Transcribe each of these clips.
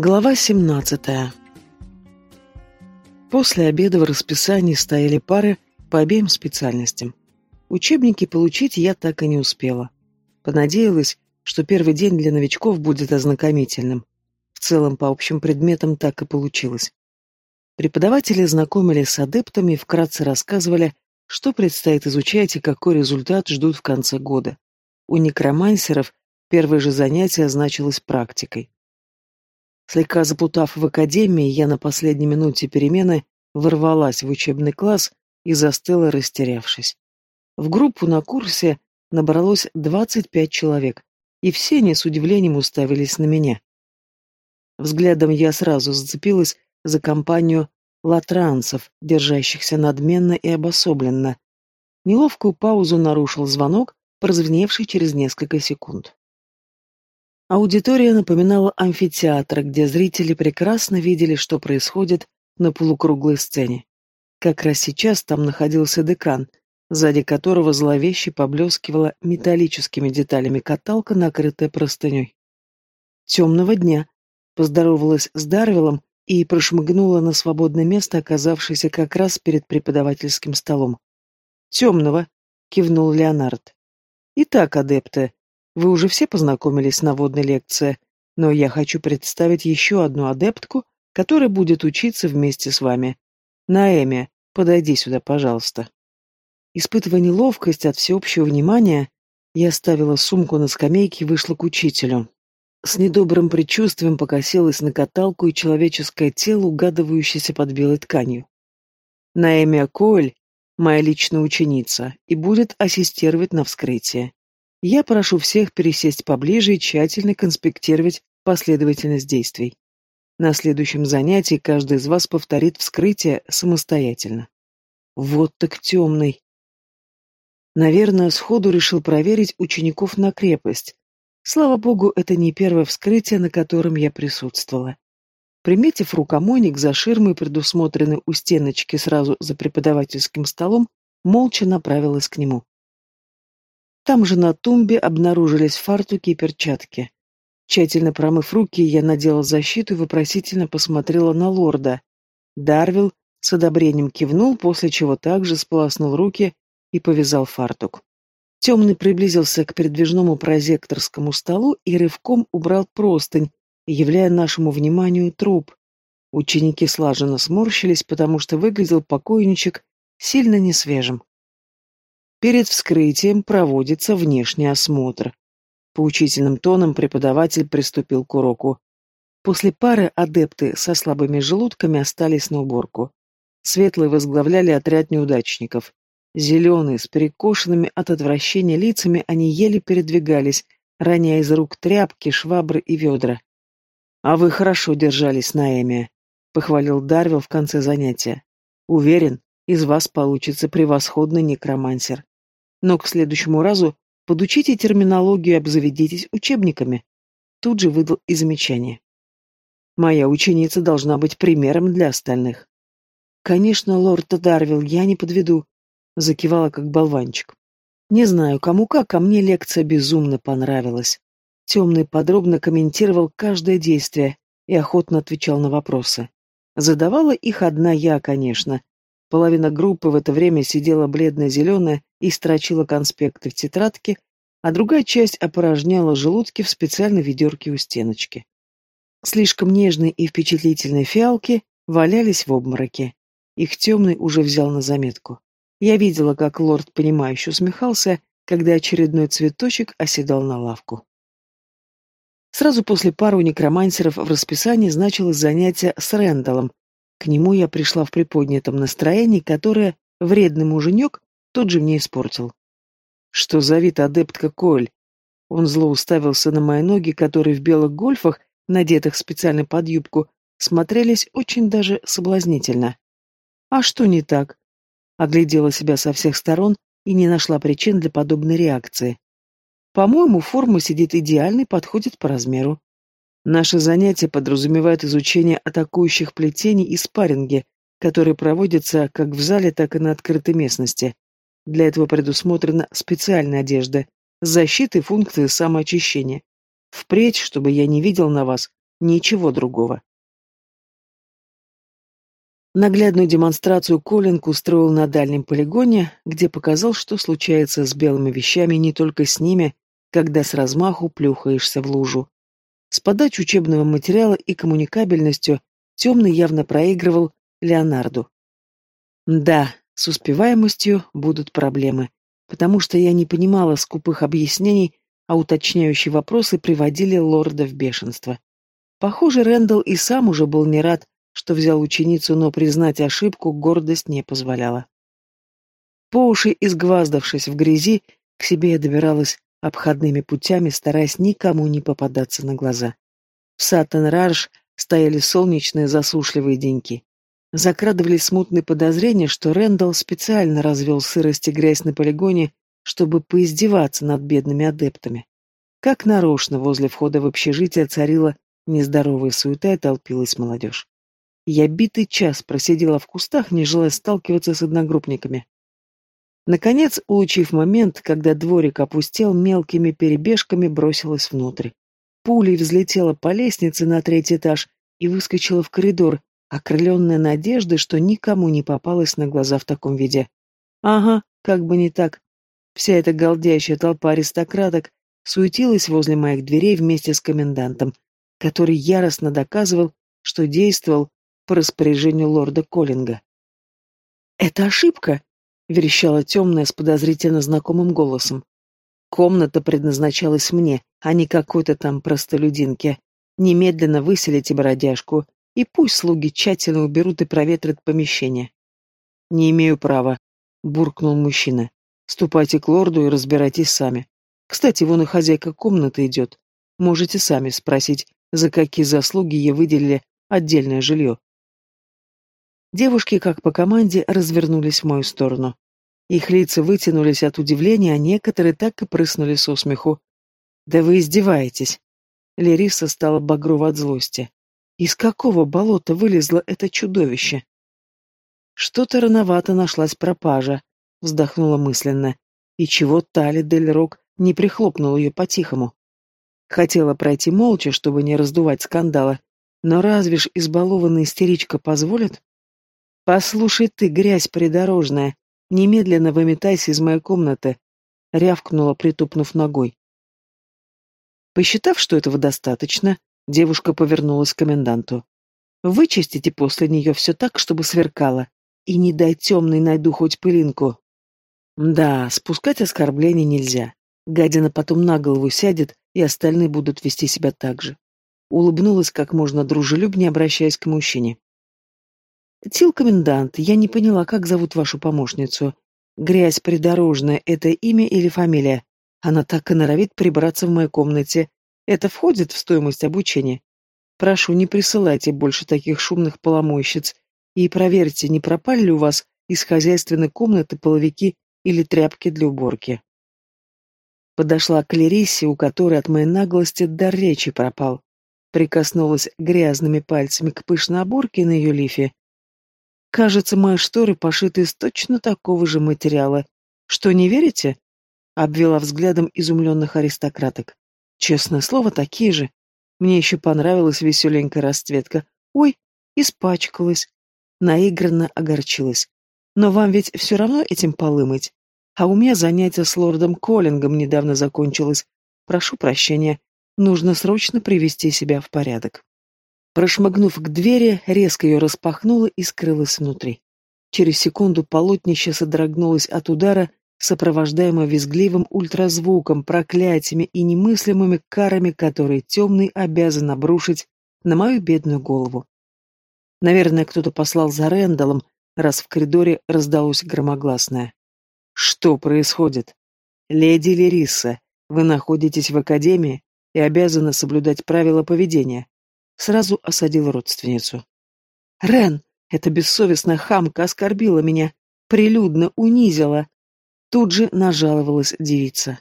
Глава 17. После обеда в расписании стояли пары по обеим специальностям. Учебники получить я так и не успела. Понадеялась, что первый день для новичков будет ознакомительным. В целом, по общим предметам так и получилось. Преподаватели знакомили с адептами и вкратце рассказывали, что предстоит изучать и какой результат ждут в конце года. У некромансеров первое же занятие значилось практикой. Слегка запутав в академии, я на последней минуте перемены ворвалась в учебный класс и застыла, растерявшись. В группу на курсе набралось 25 человек, и все они с удивлением уставились на меня. Взглядом я сразу зацепилась за компанию латранцев, держащихся надменно и обособленно. Неловкую паузу нарушил звонок, прозвеневший через несколько секунд. Аудитория напоминала амфитеатр, где зрители прекрасно видели, что происходит на полукруглой сцене. Как раз сейчас там находился декан, сзади которого зловеще поблескивала металлическими деталями каталка, накрытая простыней. «Темного дня», — поздоровалась с Дарвилом и прошмыгнула на свободное место, оказавшееся как раз перед преподавательским столом. «Темного», — кивнул Леонард. «Итак, адепты, вы уже все познакомились на водной лекции, но я хочу представить еще одну адептку, которая будет учиться вместе с вами. Наэми, подойди сюда, пожалуйста. Испытывая неловкость от всеобщего внимания, я оставила сумку на скамейке и вышла к учителю. С недобрым предчувствием покосилась на каталку и человеческое тело, угадывающееся под белой тканью. Наэмия Коэль — моя личная ученица и будет ассистировать на вскрытии. Я прошу всех пересесть поближе и тщательно конспектировать последовательность действий. На следующем занятии каждый из вас повторит вскрытие самостоятельно. Вот так темный. Наверное, сходу решил проверить учеников на крепость. Слава богу, это не первое вскрытие, на котором я присутствовала. Приметив рукомойник за ширмой, предусмотренный у стеночки сразу за преподавательским столом, молча направилась к нему. Там же на тумбе обнаружились фартуки и перчатки. Тщательно промыв руки, я надела защиту и вопросительно посмотрела на лорда. Дарвил с одобрением кивнул, после чего также сполоснул руки и повязал фартук. Темный приблизился к передвижному прозекторскому столу и рывком убрал простынь, являя нашему вниманию труп. Ученики слаженно сморщились, потому что выглядел покойничек сильно несвежим. Перед вскрытием проводится внешний осмотр. Поучительным тоном преподаватель приступил к уроку. После пары адепты со слабыми желудками остались на уборку. Светлые возглавляли отряд неудачников. Зеленые, с перекошенными от отвращения лицами, они еле передвигались, роняя из рук тряпки, швабры и ведра. «А вы хорошо держались, Наэмия», — похвалил Дарвил в конце занятия. «Уверен, из вас получится превосходный некромансер. Но к следующему разу подучите терминологию и обзаведитесь учебниками. Тут же выдал и замечание. Моя ученица должна быть примером для остальных. Конечно, лорд Дарвилл, я не подведу, закивала как болванчик. Не знаю, кому как, а мне лекция безумно понравилась. Темный подробно комментировал каждое действие и охотно отвечал на вопросы. Задавала их одна я, конечно, Половина группы в это время сидела бледно-зеленая и строчила конспекты в тетрадке, а другая часть опорожняла желудки в специальной ведерке у стеночки. Слишком нежные и впечатлительные фиалки валялись в обмороке. Их темный уже взял на заметку. Я видела, как лорд, понимающе усмехался, когда очередной цветочек оседал на лавку. Сразу после пары у некромансеров в расписании значилось занятие с Рэндаллом, к нему я пришла в приподнятом настроении, которое вредный муженек тут же мне испортил. Что за вид адептка Коэль? Он зло уставился на мои ноги, которые в белых гольфах, надетых специально под юбку, смотрелись очень даже соблазнительно. А что не так? Оглядела себя со всех сторон и не нашла причин для подобной реакции. По-моему, форма сидит идеально и подходит по размеру. Наше занятие подразумевает изучение атакующих плетений и спарринги, которые проводятся как в зале, так и на открытой местности. Для этого предусмотрена специальная одежда, защита и функции самоочищения. Впредь, чтобы я не видел на вас Ничего другого. Наглядную демонстрацию Коллинг устроил на дальнем полигоне, где показал, что случается с белыми вещами не только с ними, когда с размаху плюхаешься в лужу. С подачей учебного материала и коммуникабельностью Темный явно проигрывал Леонарду. Да, с успеваемостью будут проблемы, потому что я не понимала скупых объяснений, а уточняющие вопросы приводили лорда в бешенство. Похоже, Рэндалл и сам уже был не рад, что взял ученицу, но признать ошибку гордость не позволяла. По уши изгваздавшись в грязи, к себе я добиралась обходными путями, стараясь никому не попадаться на глаза. В Саттен-Рарш стояли солнечные засушливые деньки. Закрадывались смутные подозрения, что Рэндалл специально развел сырость и грязь на полигоне, чтобы поиздеваться над бедными адептами. Как нарочно возле входа в общежитие царила нездоровая суета и толпилась молодежь. Я битый час просидела в кустах, не желая сталкиваться с одногруппниками. Наконец, улучив момент, когда дворик опустел, мелкими перебежками бросилась внутрь. Пулей взлетела по лестнице на третий этаж и выскочила в коридор, окрыленная надеждой, что никому не попалась на глаза в таком виде. Ага, как бы не так. Вся эта галдящая толпа аристократок суетилась возле моих дверей вместе с комендантом, который яростно доказывал, что действовал по распоряжению лорда Коллинга. «Это ошибка!» — верещала темная с подозрительно знакомым голосом. «Комната предназначалась мне, а не какой-то там простолюдинке. Немедленно выселите бродяжку, и пусть слуги тщательно уберут и проветрят помещение». «Не имею права», — буркнул мужчина. «Ступайте к лорду и разбирайтесь сами. Кстати, вон и хозяйка комнаты идет. Можете сами спросить, за какие заслуги ей выделили отдельное жилье. Девушки, как по команде, развернулись в мою сторону. Их лица вытянулись от удивления, а некоторые так и прыснули со смеху. «Да вы издеваетесь!» Лериса стала багрова от злости. «Из какого болота вылезло это чудовище?» «Что-то рановато нашлась пропажа», — вздохнула мысленно. «И чего Тали Дель Рок не прихлопнул ее по-тихому?» Хотела пройти молча, чтобы не раздувать скандала, но разве ж избалованная истеричка позволит? «Послушай ты, грязь придорожная, немедленно выметайся из моей комнаты», — рявкнула, притупнув ногой. Посчитав, что этого достаточно, девушка повернулась к коменданту. «Вычистите после нее все так, чтобы сверкало, и не дай темной найду хоть пылинку». Да, спускать оскорбления нельзя. Гадина потом на голову сядет, и остальные будут вести себя так же. Улыбнулась как можно дружелюбнее, обращаясь к мужчине. «Тил комендант, я не поняла, как зовут вашу помощницу. Грязь придорожная — это имя или фамилия? Она так и норовит прибраться в моей комнате. Это входит в стоимость обучения? Прошу, не присылайте больше таких шумных поломойщиц. И проверьте, не пропали ли у вас из хозяйственной комнаты половики или тряпки для уборки». Подошла к Лерисе, у которой от моей наглости дар речи пропал. Прикоснулась грязными пальцами к пышной оборке на ее лифе Кажется, мои шторы пошиты из точно такого же материала. Что, не верите? Обвела взглядом изумленных аристократок. Честное слово, такие же. Мне еще понравилась веселенькая расцветка. Ой, испачкалась. Наигранно огорчилась. Но вам ведь все равно этим полы мыть. А у меня занятие с лордом Коллингом недавно закончилось. Прошу прощения. Нужно срочно привести себя в порядок. Прошмыгнув к двери, резко ее распахнула и скрылась внутри. Через секунду полотнище содрогнулось от удара, сопровождаемое визгливым ультразвуком, проклятиями и немыслимыми карами, которые темный обязан обрушить на мою бедную голову. Наверное, кто-то послал за Рэндаллом, раз в коридоре раздалось громогласное. «Что происходит? Леди Лериса, вы находитесь в академии и обязаны соблюдать правила поведения сразу осадил родственницу. «Рен, эта бессовестная хамка оскорбила меня, прилюдно унизила!» Тут же нажаловалась девица.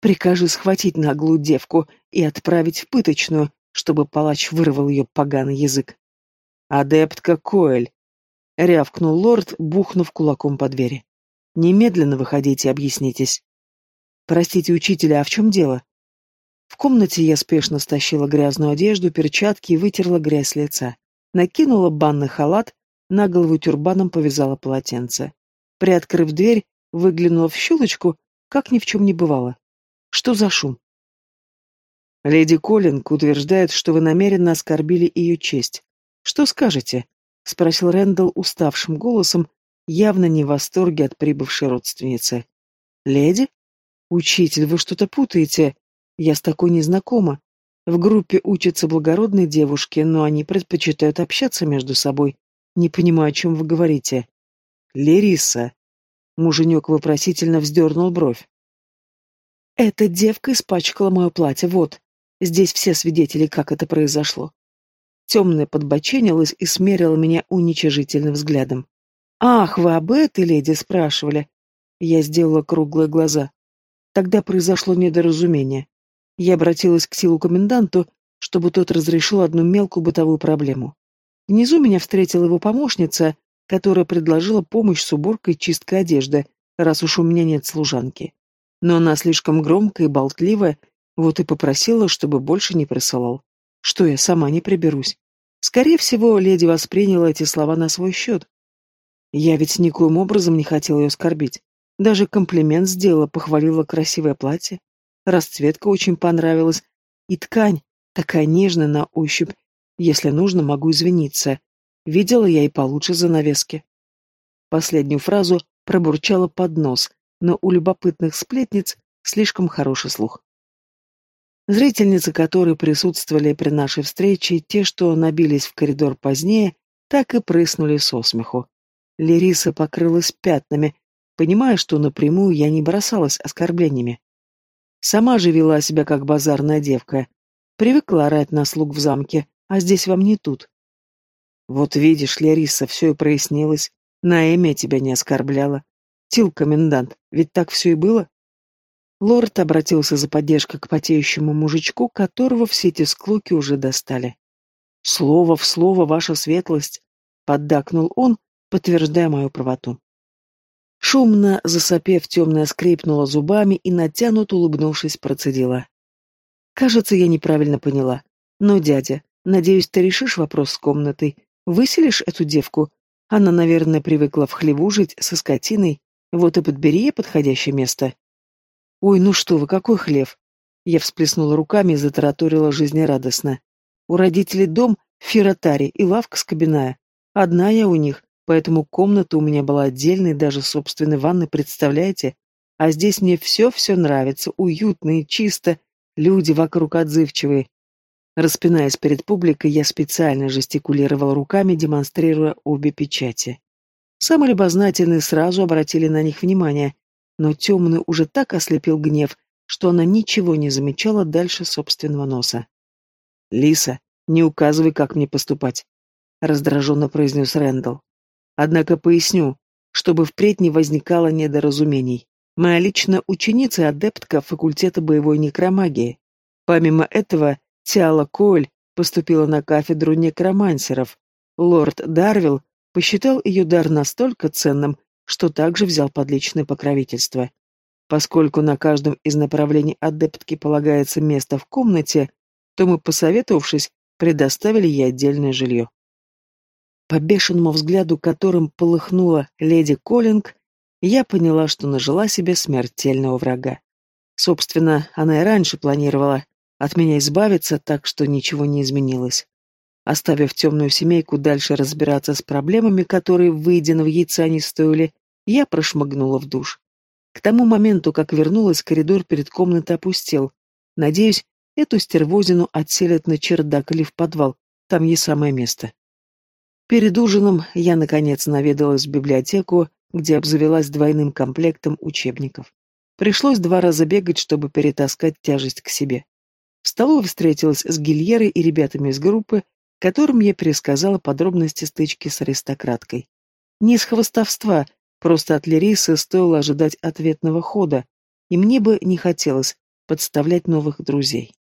«Прикажи схватить наглую девку и отправить в пыточную, чтобы палач вырвал ее поганый язык». «Адептка Коэль!» — рявкнул лорд, бухнув кулаком по двери. «Немедленно выходите и объяснитесь». «Простите, учителя, а в чем дело?» В комнате я спешно стащила грязную одежду, перчатки и вытерла грязь с лица. Накинула банный халат, на голову тюрбаном повязала полотенце. Приоткрыв дверь, выглянула в щелочку, как ни в чем не бывало. Что за шум? Леди Коллинг утверждает, что вы намеренно оскорбили ее честь. Что скажете? спросил Рэндалл уставшим голосом, явно не в восторге от прибывшей родственницы. Леди? Учитель, вы что-то путаете. Я с такой не знакома. В группе учатся благородные девушки, но они предпочитают общаться между собой. Не понимаю, о чем вы говорите. Лериса. Муженек вопросительно вздернул бровь. Эта девка испачкала мое платье, вот. Здесь все свидетели, как это произошло. Темная подбоченилась и смерила меня уничижительным взглядом. «Ах, вы об этой леди спрашивали?» Я сделала круглые глаза. Тогда произошло недоразумение. Я обратилась к силу коменданту, чтобы тот разрешил одну мелкую бытовую проблему. Внизу меня встретила его помощница, которая предложила помощь с уборкой и чисткой одежды, раз уж у меня нет служанки. Но она слишком громкая и болтливая, вот и попросила, чтобы больше не присылал. Что я сама не приберусь. Скорее всего, леди восприняла эти слова на свой счет. Я ведь никоим образом не хотела ее оскорбить. Даже комплимент сделала, похвалила красивое платье. Расцветка очень понравилась. И ткань, такая нежная на ощупь. Если нужно, могу извиниться. Видела я и получше занавески. Последнюю фразу пробурчала под нос, но у любопытных сплетниц слишком хороший слух. Зрительницы, которые присутствовали при нашей встрече, те, что набились в коридор позднее, так и прыснули со смеху. Лериса покрылась пятнами, понимая, что напрямую я не бросалась оскорблениями. Сама же вела себя как базарная девка. Привыкла орать на слуг в замке, а здесь вам не тут. Вот видишь, Лариса, все и прояснилось. На имя тебя не оскорбляла. Тил, комендант, ведь так все и было? Лорд обратился за поддержкой к потеющему мужичку, которого все эти склоки уже достали. «Слово в слово, ваша светлость!» — поддакнул он, подтверждая мою правоту. Шумно, засопев, темная скрипнула зубами и, натянут улыбнувшись, процедила. «Кажется, я неправильно поняла. Но, дядя, надеюсь, ты решишь вопрос с комнатой. Выселишь эту девку? Она, наверное, привыкла в хлеву жить со скотиной. Вот и подбери ей подходящее место». «Ой, ну что вы, какой хлев?» Я всплеснула руками и затараторила жизнерадостно. «У родителей дом в Фиротаре и лавка скобяная. Одна я у них, поэтому комната у меня была отдельной, даже собственной ванной, представляете? А здесь мне все-все нравится, уютно и чисто, люди вокруг отзывчивые. Распинаясь перед публикой, я специально жестикулировал руками, демонстрируя обе печати. Самые любознательные сразу обратили на них внимание, но темный уже так ослепил гнев, что она ничего не замечала дальше собственного носа. «Лиса, не указывай, как мне поступать», — раздраженно произнес Рэндалл. Однако поясню, чтобы впредь не возникало недоразумений. Моя личная ученица и адептка факультета боевой некромагии. Помимо этого, Тиала Коэль поступила на кафедру некромансеров. Лорд Дарвилл посчитал ее дар настолько ценным, что также взял под личное покровительство. Поскольку на каждом из направлений адептки полагается место в комнате, то мы, посоветовавшись, предоставили ей отдельное жилье. По бешеному взгляду, которым полыхнула леди Коллинг, я поняла, что нажила себе смертельного врага. Собственно, она и раньше планировала от меня избавиться, так что ничего не изменилось. Оставив темную семейку дальше разбираться с проблемами, которые выеденного яйца не стоили, я прошмыгнула в душ. К тому моменту, как вернулась, коридор перед комнатой опустел. Надеюсь, эту стервозину отселят на чердак или в подвал, там ей самое место. Перед ужином я, наконец, наведалась в библиотеку, где обзавелась двойным комплектом учебников. Пришлось два раза бегать, чтобы перетаскать тяжесть к себе. В столовой встретилась с Гильерой и ребятами из группы, которым я пересказала подробности стычки с аристократкой. Не из хвостовства, просто от Лерисы стоило ожидать ответного хода, и мне бы не хотелось подставлять новых друзей.